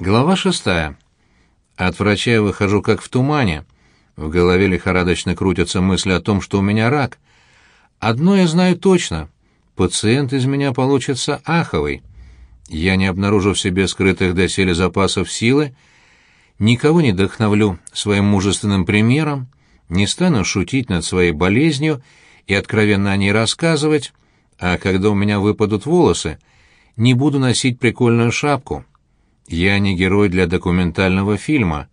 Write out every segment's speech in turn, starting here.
Глава шестая. От врача я выхожу как в тумане. В голове лихорадочно крутятся мысли о том, что у меня рак. Одно я знаю точно. Пациент из меня получится аховый. Я не обнаружу в себе скрытых доселе запасов силы, никого не вдохновлю своим мужественным примером, не стану шутить над своей болезнью и откровенно о ней рассказывать, а когда у меня выпадут волосы, не буду носить прикольную шапку. Я не герой для документального фильма.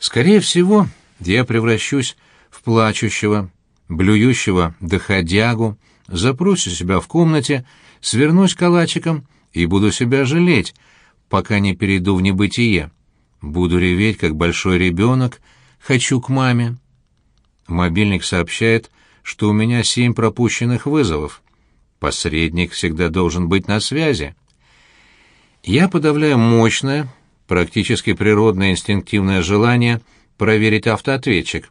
Скорее всего, я превращусь в плачущего, блюющего доходягу, запрусь у себя в комнате, свернусь калачиком и буду себя жалеть, пока не перейду в небытие. Буду реветь, как большой ребенок, хочу к маме. Мобильник сообщает, что у меня семь пропущенных вызовов. Посредник всегда должен быть на связи. Я подавляю мощное, практически природное инстинктивное желание проверить автоответчик.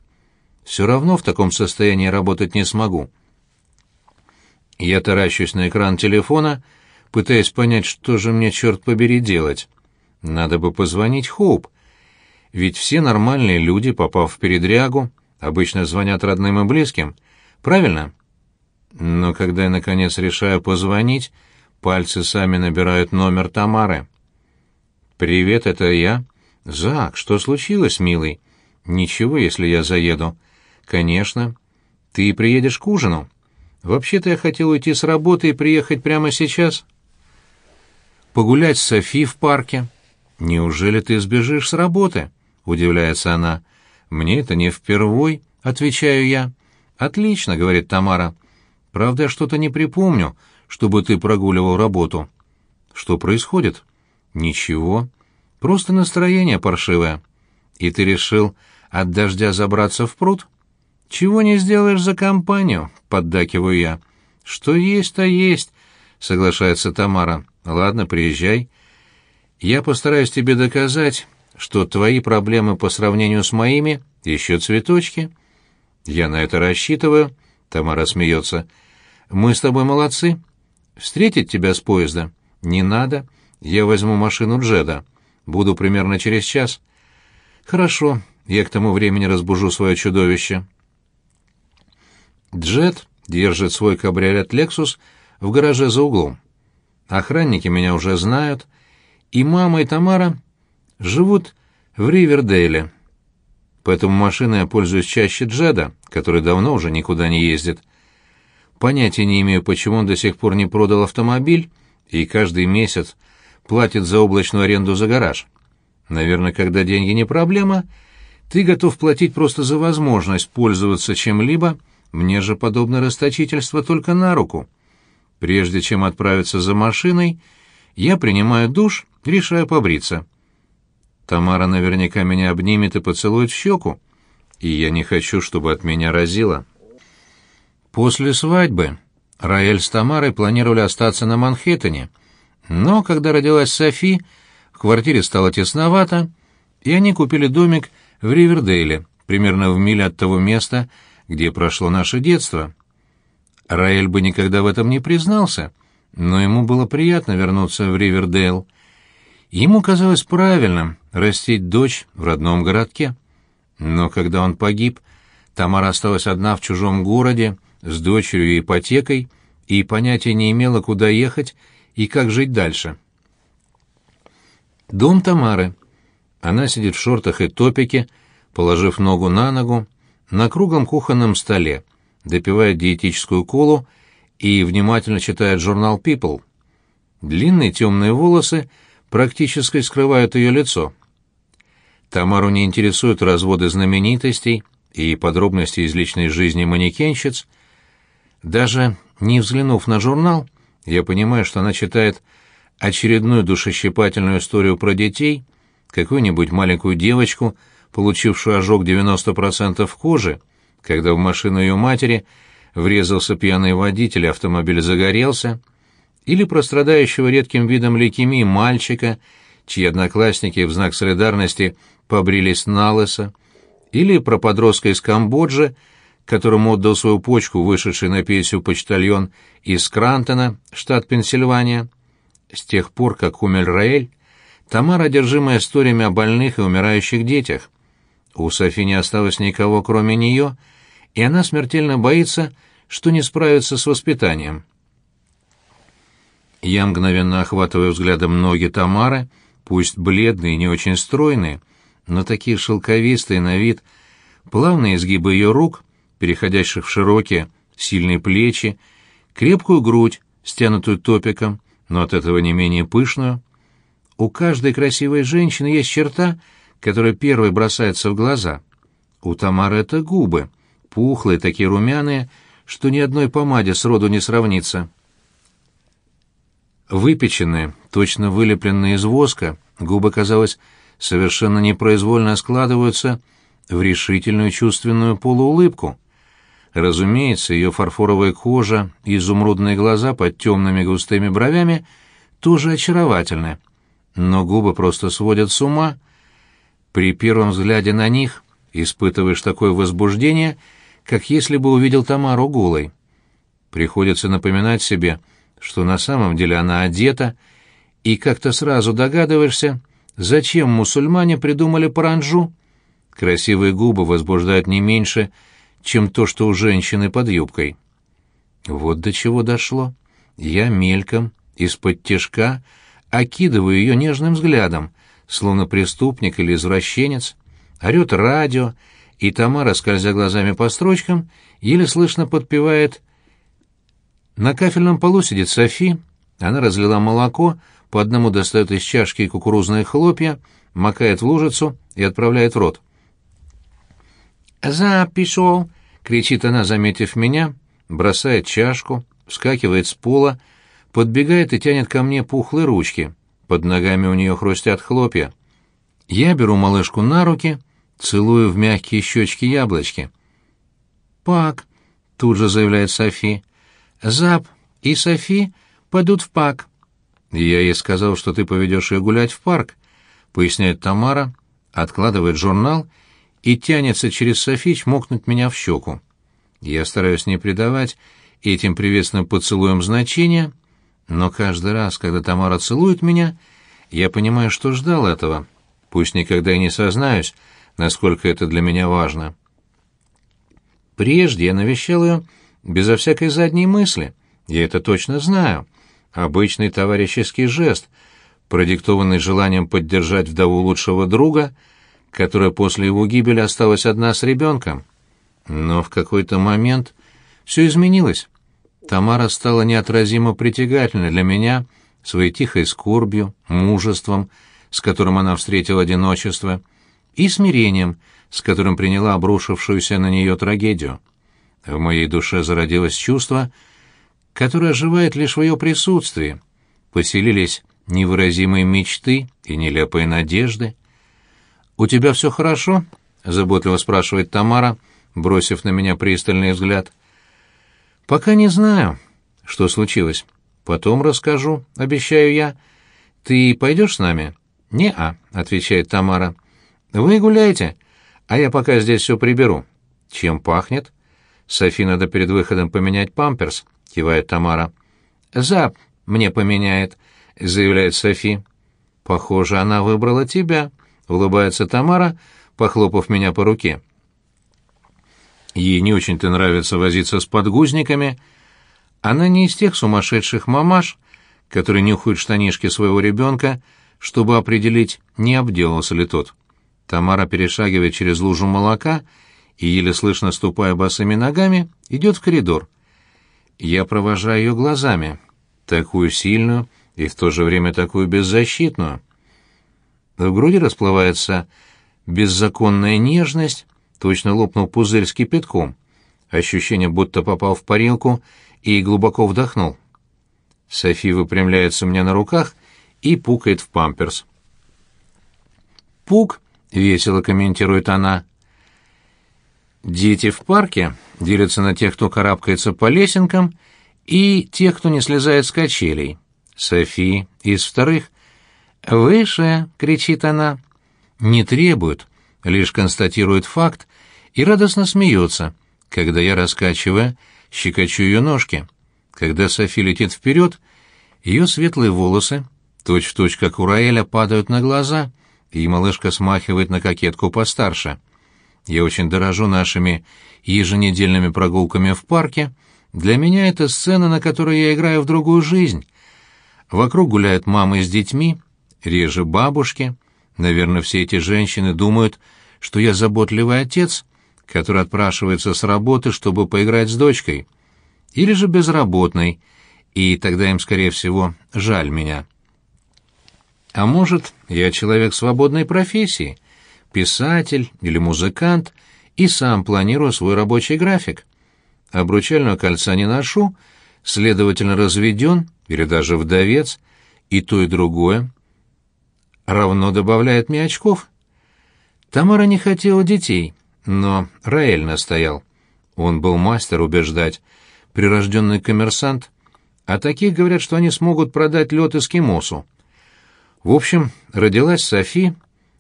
Все равно в таком состоянии работать не смогу. Я таращусь на экран телефона, пытаясь понять, что же мне, черт побери, делать. Надо бы позвонить Хоуп. Ведь все нормальные люди, попав в передрягу, обычно звонят родным и близким. Правильно? Но когда я, наконец, решаю позвонить, Пальцы сами набирают номер Тамары. «Привет, это я». «Зак, что случилось, милый?» «Ничего, если я заеду». «Конечно». «Ты приедешь к ужину?» «Вообще-то я хотел уйти с работы и приехать прямо сейчас». «Погулять с Софи в парке». «Неужели ты сбежишь с работы?» — удивляется она. «Мне это не впервой», — отвечаю я. «Отлично», — говорит Тамара. «Правда, я что-то не припомню, чтобы ты прогуливал работу. Что происходит? Ничего. Просто настроение паршивое. И ты решил от дождя забраться в пруд? Чего не сделаешь за компанию, поддакиваю я. Что есть, то есть, соглашается Тамара. Ладно, приезжай. Я постараюсь тебе доказать, что твои проблемы по сравнению с моими еще цветочки. Я на это рассчитываю. Тамара смеется. Мы с тобой молодцы. Встретить тебя с поезда? Не надо. Я возьму машину Джеда. Буду примерно через час. Хорошо. Я к тому времени разбужу свое чудовище. Джед держит свой кабриолет Lexus в гараже за углом. Охранники меня уже знают, и мама и Тамара живут в Ривердейле. Поэтому машиной я пользуюсь чаще Джеда, который давно уже никуда не ездит. Понятия не имею, почему он до сих пор не продал автомобиль и каждый месяц платит за облачную аренду за гараж. Наверное, когда деньги не проблема, ты готов платить просто за возможность пользоваться чем-либо, мне же подобное расточительство только на руку. Прежде чем отправиться за машиной, я принимаю душ решаю побриться. Тамара наверняка меня обнимет и поцелует в щеку, и я не хочу, чтобы от меня разило. После свадьбы Раэль с Тамарой планировали остаться на Манхэттене, но когда родилась Софи, в квартире стало тесновато, и они купили домик в Ривердейле, примерно в миле от того места, где прошло наше детство. Раэль бы никогда в этом не признался, но ему было приятно вернуться в Ривердейл. Ему казалось правильным растить дочь в родном городке. Но когда он погиб, Тамара осталась одна в чужом городе, с дочерью и ипотекой и понятия не имела, куда ехать и как жить дальше. Дом Тамары. Она сидит в шортах и топике, положив ногу на ногу, на круглом кухонном столе, допивает диетическую колу и внимательно читает журнал People. Длинные темные волосы практически скрывают ее лицо. Тамару не интересуют разводы знаменитостей и подробности из личной жизни манекенщиц, даже не взглянув на журнал, я понимаю, что она читает очередную душещипательную историю про детей, какую-нибудь маленькую девочку, получившую ожог 90% кожи, когда в машину ее матери врезался пьяный водитель, автомобиль загорелся, или про страдающего редким видом лейкемии мальчика, чьи одноклассники в знак солидарности побрились на лысо, или про подростка из Камбоджи, которому отдал свою почку вышедший на пенсию почтальон из Крантона, штат Пенсильвания. С тех пор, как умер Раэль, Тамара одержимая историями о больных и умирающих детях. У Софи не осталось никого, кроме нее, и она смертельно боится, что не справится с воспитанием. Я мгновенно охватываю взглядом ноги Тамары, пусть бледные и не очень стройные, но такие шелковистые на вид, плавные изгибы ее рук, переходящих в широкие, сильные плечи, крепкую грудь, стянутую топиком, но от этого не менее пышную. У каждой красивой женщины есть черта, которая первой бросается в глаза. У Тамары это губы, пухлые, такие румяные, что ни одной помаде сроду не сравнится. Выпеченные, точно вылепленные из воска, губы, казалось, совершенно непроизвольно складываются в решительную чувственную полуулыбку. Разумеется, ее фарфоровая кожа и изумрудные глаза под темными густыми бровями тоже очаровательны. Но губы просто сводят с ума. При первом взгляде на них испытываешь такое возбуждение, как если бы увидел Тамару голой. Приходится напоминать себе, что на самом деле она одета, и как-то сразу догадываешься, зачем мусульмане придумали паранджу. Красивые губы возбуждают не меньше, чем то, что у женщины под юбкой. Вот до чего дошло. Я мельком, из-под тяжка, окидываю ее нежным взглядом, словно преступник или извращенец. Орет радио, и Тамара, скользя глазами по строчкам, еле слышно подпевает на кафельном полу сидит Софи. Она разлила молоко, по одному достает из чашки кукурузные хлопья, макает в лужицу и отправляет в рот. «Запишел!» — кричит она, заметив меня, бросает чашку, вскакивает с пола, подбегает и тянет ко мне пухлые ручки. Под ногами у нее хрустят хлопья. Я беру малышку на руки, целую в мягкие щечки яблочки. «Пак», — тут же заявляет Софи, Зап и Софи пойдут в парк. Я ей сказал, что ты поведешь ее гулять в парк, поясняет Тамара, откладывает журнал и тянется через Софи чмокнуть меня в щеку. Я стараюсь не придавать этим приветственным поцелуям значения, но каждый раз, когда Тамара целует меня, я понимаю, что ждал этого, пусть никогда и не сознаюсь, насколько это для меня важно. Прежде я навещал ее безо всякой задней мысли. Я это точно знаю. Обычный товарищеский жест, продиктованный желанием поддержать вдову лучшего друга, которая после его гибели осталась одна с ребенком. Но в какой-то момент все изменилось. Тамара стала неотразимо притягательной для меня своей тихой скорбью, мужеством, с которым она встретила одиночество, и смирением, с которым приняла обрушившуюся на нее трагедию. В моей душе зародилось чувство, которое оживает лишь в ее присутствии. Поселились невыразимые мечты и нелепые надежды. «У тебя все хорошо?» — заботливо спрашивает Тамара, бросив на меня пристальный взгляд. «Пока не знаю, что случилось. Потом расскажу, обещаю я. Ты пойдешь с нами?» «Не-а», — отвечает Тамара. «Вы гуляйте, а я пока здесь все приберу». «Чем пахнет?» Софи надо перед выходом поменять памперс, кивает Тамара. Зап мне поменяет, заявляет Софи. Похоже, она выбрала тебя, улыбается Тамара, похлопав меня по руке. Ей не очень-то нравится возиться с подгузниками. Она не из тех сумасшедших мамаш, которые нюхают штанишки своего ребенка, чтобы определить, не обделался ли тот. Тамара перешагивает через лужу молока и, еле слышно ступая босыми ногами, идет в коридор. Я провожаю ее глазами, такую сильную и в то же время такую беззащитную. В груди расплывается беззаконная нежность, точно лопнул пузырь с кипятком, ощущение, будто попал в парилку и глубоко вдохнул. Софи выпрямляется у меня на руках и пукает в памперс. «Пук», — весело комментирует она, — Дети в парке делятся на тех, кто карабкается по лесенкам, и тех, кто не слезает с качелей. Софи из вторых. «Выше!» — кричит она. Не требует, лишь констатирует факт и радостно смеется, когда я, раскачивая, щекочу ее ножки. Когда Софи летит вперед, ее светлые волосы, точь-в-точь, точь, как у Раэля, падают на глаза, и малышка смахивает на кокетку постарше. Я очень дорожу нашими еженедельными прогулками в парке. Для меня это сцена, на которой я играю в другую жизнь. Вокруг гуляют мамы с детьми, реже бабушки. Наверное, все эти женщины думают, что я заботливый отец, который отпрашивается с работы, чтобы поиграть с дочкой. Или же безработный, и тогда им, скорее всего, жаль меня. А может, я человек свободной профессии, писатель или музыкант, и сам планирую свой рабочий график. Обручального кольца не ношу, следовательно, разведен или даже вдовец, и то, и другое равно добавляет мне очков. Тамара не хотела детей, но Раэль настоял. Он был мастер убеждать, прирожденный коммерсант, а таких говорят, что они смогут продать лед эскимосу. В общем, родилась Софи,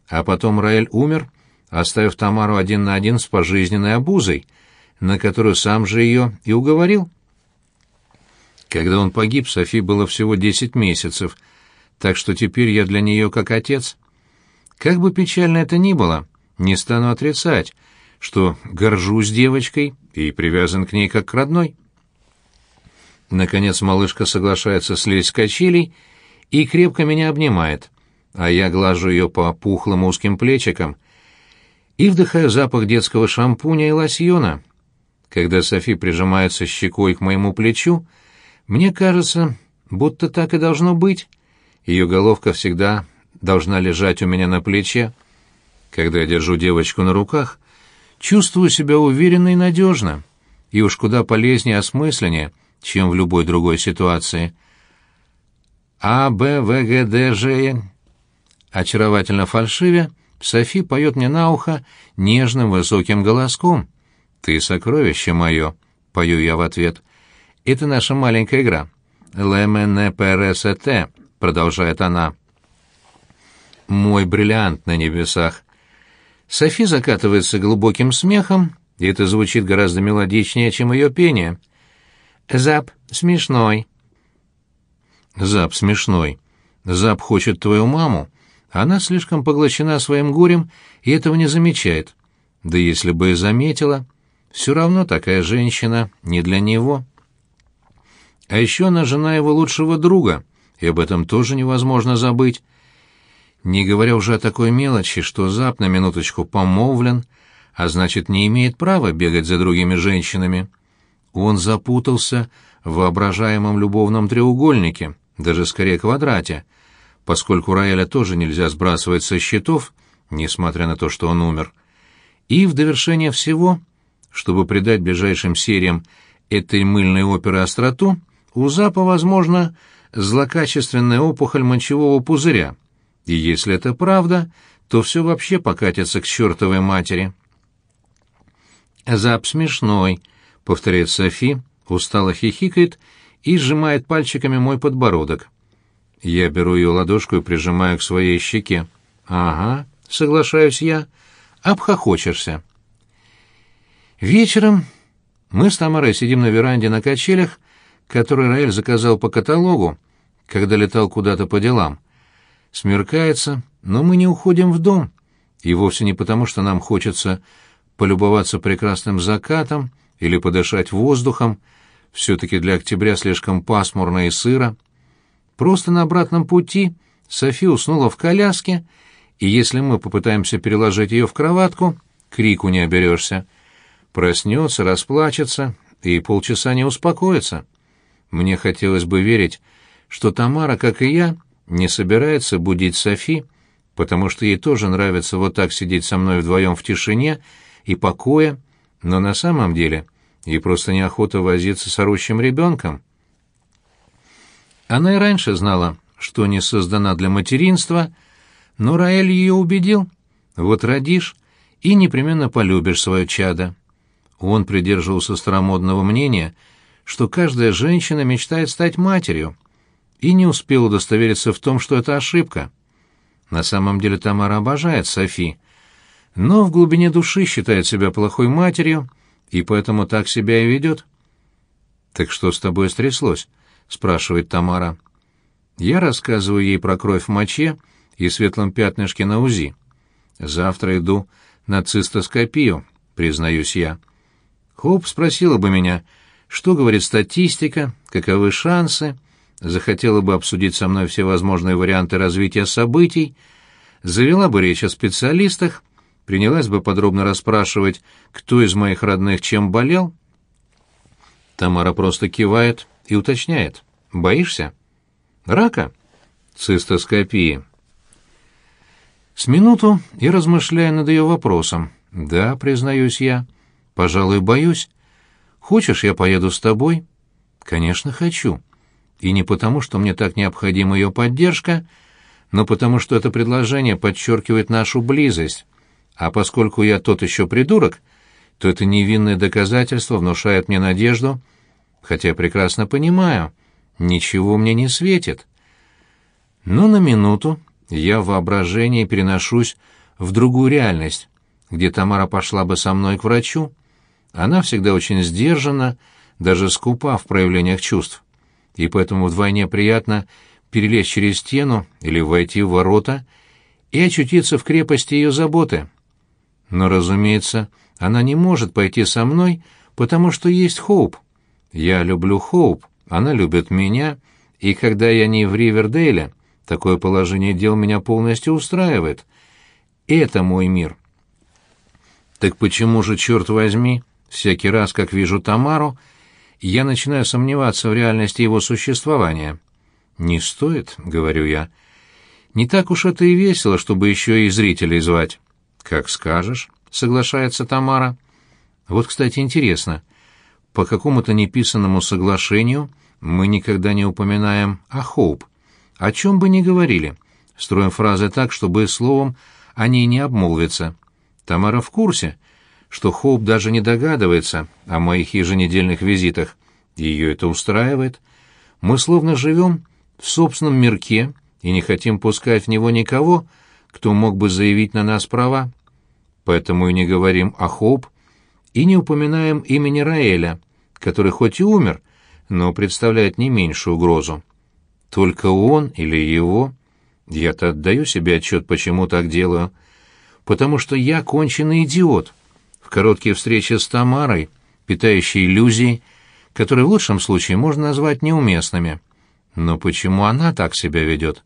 а потом Раэль умер, оставив Тамару один на один с пожизненной обузой, на которую сам же ее и уговорил. Когда он погиб, Софи было всего десять месяцев, так что теперь я для нее как отец. Как бы печально это ни было, не стану отрицать, что горжусь девочкой и привязан к ней как к родной. Наконец малышка соглашается слезть с качелей и крепко меня обнимает, а я глажу ее по пухлым узким плечикам и вдыхаю запах детского шампуня и лосьона. Когда Софи прижимается щекой к моему плечу, мне кажется, будто так и должно быть. Ее головка всегда должна лежать у меня на плече. Когда я держу девочку на руках, чувствую себя уверенно и надежно, и уж куда полезнее и осмысленнее, чем в любой другой ситуации. А, Б, В, Г, Д, Ж... Очаровательно фальшиве, Софи поет мне на ухо нежным высоким голоском. «Ты сокровище мое», — пою я в ответ. «Это наша маленькая игра. Леменепересете», — продолжает она. «Мой бриллиант на небесах». Софи закатывается глубоким смехом, и это звучит гораздо мелодичнее, чем ее пение. «Зап смешной». «Зап смешной. Зап хочет твою маму. Она слишком поглощена своим горем и этого не замечает. Да если бы и заметила, все равно такая женщина не для него». А еще она жена его лучшего друга, и об этом тоже невозможно забыть. Не говоря уже о такой мелочи, что Зап на минуточку помолвлен, а значит, не имеет права бегать за другими женщинами. Он запутался в воображаемом любовном треугольнике, даже скорее квадрате, поскольку Раэля тоже нельзя сбрасывать со счетов, несмотря на то, что он умер. И в довершение всего, чтобы придать ближайшим сериям этой мыльной оперы остроту, у Запа, возможно, злокачественная опухоль мочевого пузыря, и если это правда, то все вообще покатится к чертовой матери. «Зап смешной», — повторяет Софи, устало хихикает и сжимает пальчиками мой подбородок. Я беру ее ладошку и прижимаю к своей щеке. «Ага», — соглашаюсь я, — «обхохочешься». Вечером мы с Тамарой сидим на веранде на качелях который Раэль заказал по каталогу, когда летал куда-то по делам. Смеркается, но мы не уходим в дом, и вовсе не потому, что нам хочется полюбоваться прекрасным закатом или подышать воздухом, все-таки для октября слишком пасмурно и сыро. Просто на обратном пути Софи уснула в коляске, и если мы попытаемся переложить ее в кроватку, крику не оберешься. Проснется, расплачется и полчаса не успокоится. Мне хотелось бы верить, что Тамара, как и я, не собирается будить Софи, потому что ей тоже нравится вот так сидеть со мной вдвоем в тишине и покое, но на самом деле ей просто неохота возиться с орущим ребенком. Она и раньше знала, что не создана для материнства, но Раэль ее убедил. Вот родишь и непременно полюбишь свое чадо. Он придерживался старомодного мнения — что каждая женщина мечтает стать матерью, и не успел удостовериться в том, что это ошибка. На самом деле Тамара обожает Софи, но в глубине души считает себя плохой матерью, и поэтому так себя и ведет. «Так что с тобой стряслось?» — спрашивает Тамара. Я рассказываю ей про кровь в моче и светлом пятнышке на УЗИ. Завтра иду на цистоскопию, признаюсь я. Хоуп спросила бы меня, что говорит статистика, каковы шансы, захотела бы обсудить со мной все возможные варианты развития событий, завела бы речь о специалистах, принялась бы подробно расспрашивать, кто из моих родных чем болел. Тамара просто кивает и уточняет. «Боишься?» «Рака?» «Цистоскопии». С минуту я размышляю над ее вопросом. «Да, признаюсь я. Пожалуй, боюсь. Хочешь, я поеду с тобой?» «Конечно, хочу. И не потому, что мне так необходима ее поддержка, но потому, что это предложение подчеркивает нашу близость. А поскольку я тот еще придурок, то это невинное доказательство внушает мне надежду, хотя я прекрасно понимаю, ничего мне не светит. Но на минуту я в воображении переношусь в другую реальность, где Тамара пошла бы со мной к врачу. Она всегда очень сдержана, даже скупа в проявлениях чувств, и поэтому вдвойне приятно перелезть через стену или войти в ворота и очутиться в крепости ее заботы. Но, разумеется, она не может пойти со мной, потому что есть Хоуп. Я люблю Хоуп, она любит меня, и когда я не в Ривердейле, такое положение дел меня полностью устраивает. Это мой мир. Так почему же, черт возьми, всякий раз, как вижу Тамару, я начинаю сомневаться в реальности его существования? «Не стоит», — говорю я. «Не так уж это и весело, чтобы еще и зрителей звать». «Как скажешь», — соглашается Тамара. «Вот, кстати, интересно, по какому-то неписанному соглашению мы никогда не упоминаем о Хоуп. О чем бы ни говорили, строим фразы так, чтобы словом они не обмолвятся. Тамара в курсе, что Хоуп даже не догадывается о моих еженедельных визитах. Ее это устраивает. Мы словно живем в собственном мирке и не хотим пускать в него никого, кто мог бы заявить на нас права. Поэтому и не говорим о Хоуп и не упоминаем имени Раэля, который хоть и умер, но представляет не меньшую угрозу. Только он или его... Я-то отдаю себе отчет, почему так делаю. Потому что я конченый идиот. Короткие встречи с Тамарой, питающие иллюзии, которые в лучшем случае можно назвать неуместными. Но почему она так себя ведет?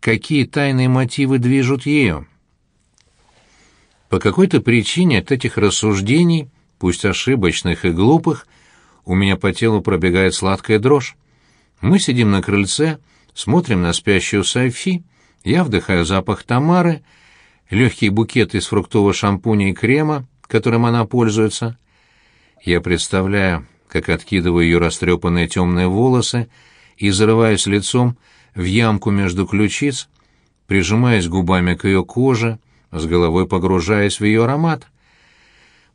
Какие тайные мотивы движут ею? По какой-то причине от этих рассуждений, пусть ошибочных и глупых, у меня по телу пробегает сладкая дрожь. Мы сидим на крыльце, смотрим на спящую Софи, я вдыхаю запах Тамары, легкий букет из фруктового шампуня и крема, которым она пользуется. Я представляю, как откидываю ее растрепанные темные волосы, и зарываясь лицом в ямку между ключиц, прижимаясь губами к ее коже, с головой погружаясь в ее аромат.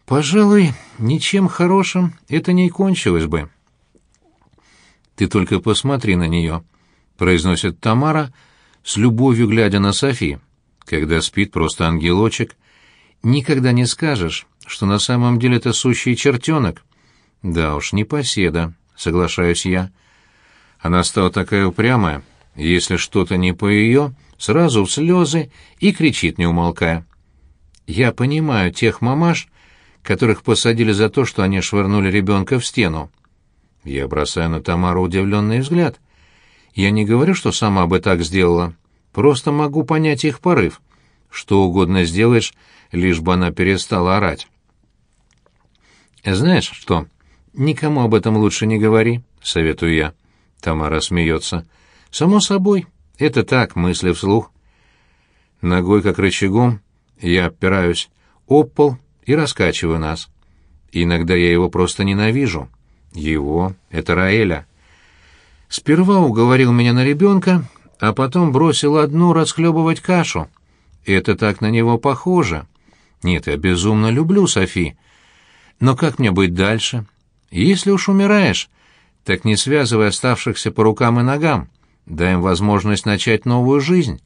Пожалуй, ничем хорошим это не кончилось бы. «Ты только посмотри на нее», — произносит Тамара, с любовью глядя на Софи. Когда спит просто ангелочек, никогда не скажешь, что на самом деле это сущий чертенок. Да уж, не поседа, соглашаюсь я. Она стала такая упрямая. Если что-то не по ее, сразу в слезы и кричит, не умолкая. Я понимаю тех мамаш, которых посадили за то, что они швырнули ребенка в стену. Я бросаю на Тамару удивленный взгляд. Я не говорю, что сама бы так сделала. Просто могу понять их порыв. Что угодно сделаешь, лишь бы она перестала орать. «Знаешь что? Никому об этом лучше не говори», — советую я. Тамара смеется. «Само собой, это так, мысли вслух». Ногой, как рычагом, я опираюсь об пол и раскачиваю нас. Иногда я его просто ненавижу. Его — это Раэля. Сперва уговорил меня на ребенка, а потом бросил одну расхлебывать кашу. Это так на него похоже. Нет, я безумно люблю Софи. Но как мне быть дальше? Если уж умираешь, так не связывай оставшихся по рукам и ногам. Дай им возможность начать новую жизнь.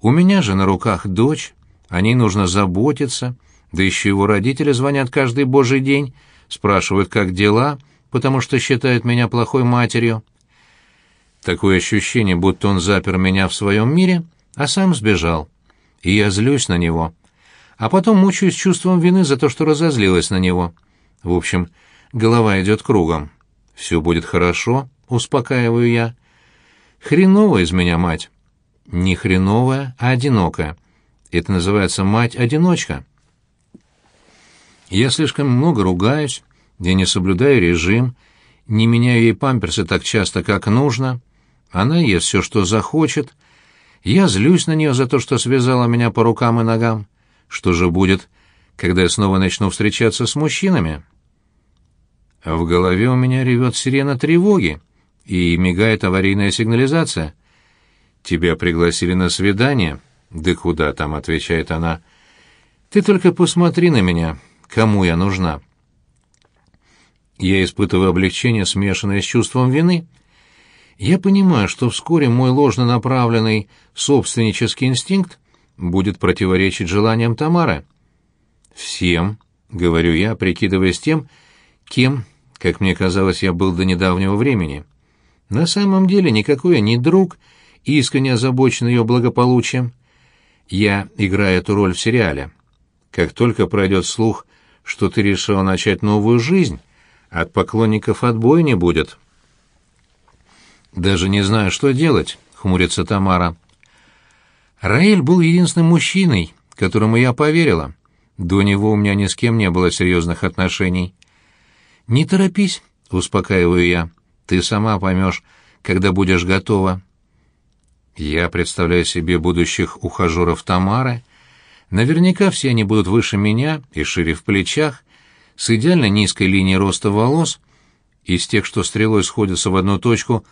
У меня же на руках дочь, о ней нужно заботиться, да еще его родители звонят каждый божий день, спрашивают, как дела, потому что считают меня плохой матерью. Такое ощущение, будто он запер меня в своем мире, а сам сбежал. И я злюсь на него. А потом мучаюсь чувством вины за то, что разозлилась на него. В общем, голова идет кругом. «Все будет хорошо», — успокаиваю я. «Хреновая из меня мать». «Не хреновая, а одинокая. Это называется мать-одиночка». Я слишком много ругаюсь, я не соблюдаю режим, не меняю ей памперсы так часто, как нужно. Она ест все, что захочет. Я злюсь на нее за то, что связала меня по рукам и ногам. Что же будет, когда я снова начну встречаться с мужчинами? В голове у меня ревет сирена тревоги и мигает аварийная сигнализация. «Тебя пригласили на свидание?» «Да куда там?» — отвечает она. «Ты только посмотри на меня, кому я нужна?» Я испытываю облегчение, смешанное с чувством вины. Я понимаю, что вскоре мой ложно направленный собственнический инстинкт будет противоречить желаниям Тамары. «Всем», — говорю я, прикидываясь тем, кем, как мне казалось, я был до недавнего времени. На самом деле никакой я не друг, искренне озабочен ее благополучием. Я играю эту роль в сериале. Как только пройдет слух, что ты решил начать новую жизнь, от поклонников отбоя не будет. Даже не знаю, что делать, хмурится Тамара. Раэль был единственным мужчиной, которому я поверила. До него у меня ни с кем не было серьезных отношений. Не торопись, успокаиваю я. Ты сама поймешь, когда будешь готова. Я представляю себе будущих ухажеров Тамары. Наверняка все они будут выше меня и шире в плечах, с идеально низкой линией роста волос, из тех, что стрелой сходятся в одну точку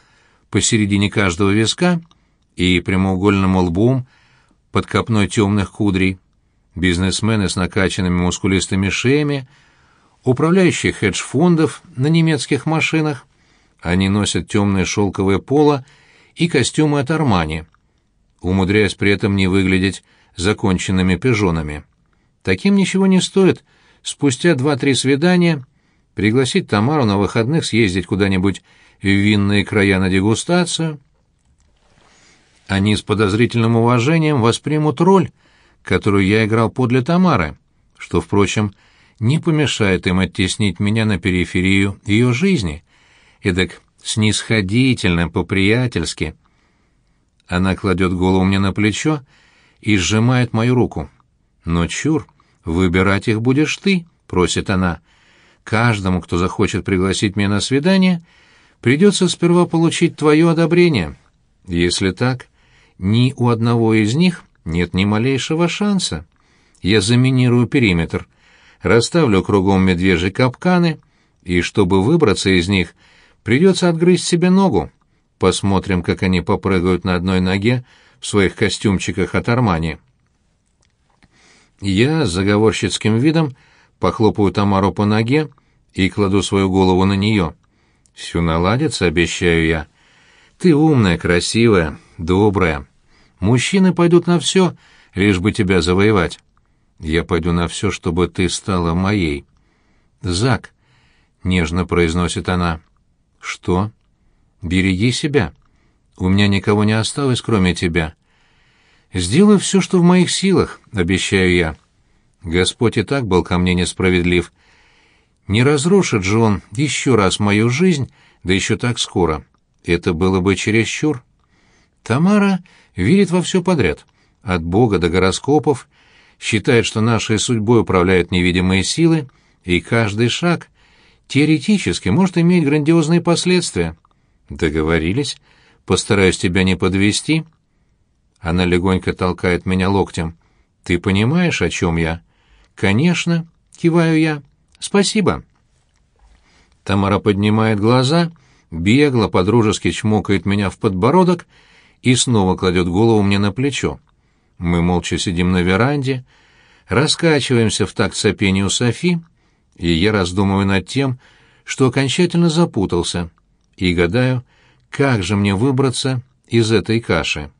посередине каждого виска и прямоугольным лбом под копной темных кудрей, бизнесмены с накачанными мускулистыми шеями, управляющие хедж-фондов на немецких машинах. Они носят темное шелковое поло и костюмы от Армани, умудряясь при этом не выглядеть законченными пижонами. Таким ничего не стоит спустя два-три свидания пригласить Тамару на выходных съездить куда-нибудь в винные края на дегустацию. Они с подозрительным уважением воспримут роль, которую я играл подле Тамары, что, впрочем, не помешает им оттеснить меня на периферию ее жизни, эдак снисходительно, по-приятельски. Она кладет голову мне на плечо и сжимает мою руку. Но чур, «Выбирать их будешь ты», — просит она. «Каждому, кто захочет пригласить меня на свидание, придется сперва получить твое одобрение. Если так, ни у одного из них нет ни малейшего шанса. Я заминирую периметр, расставлю кругом медвежьи капканы, и чтобы выбраться из них, придется отгрызть себе ногу. Посмотрим, как они попрыгают на одной ноге в своих костюмчиках от Армани». Я с заговорщицким видом похлопаю Тамару по ноге и кладу свою голову на нее. «Все наладится, обещаю я. Ты умная, красивая, добрая. Мужчины пойдут на все, лишь бы тебя завоевать. Я пойду на все, чтобы ты стала моей». «Зак», — нежно произносит она. «Что?» «Береги себя. У меня никого не осталось, кроме тебя. «Сделаю все, что в моих силах», — обещаю я. Господь и так был ко мне несправедлив. Не разрушит же он еще раз мою жизнь, да еще так скоро. Это было бы чересчур. Тамара верит во все подряд, от Бога до гороскопов, считает, что нашей судьбой управляют невидимые силы, и каждый шаг теоретически может иметь грандиозные последствия. Договорились? Постараюсь тебя не подвести. Она легонько толкает меня локтем. «Ты понимаешь, о чем я?» «Конечно», — киваю я. «Спасибо». Тамара поднимает глаза, бегло, подружески чмокает меня в подбородок и снова кладет голову мне на плечо. Мы молча сидим на веранде, раскачиваемся в такт сопению Софи, и я раздумываю над тем, что окончательно запутался, и гадаю, как же мне выбраться из этой каши.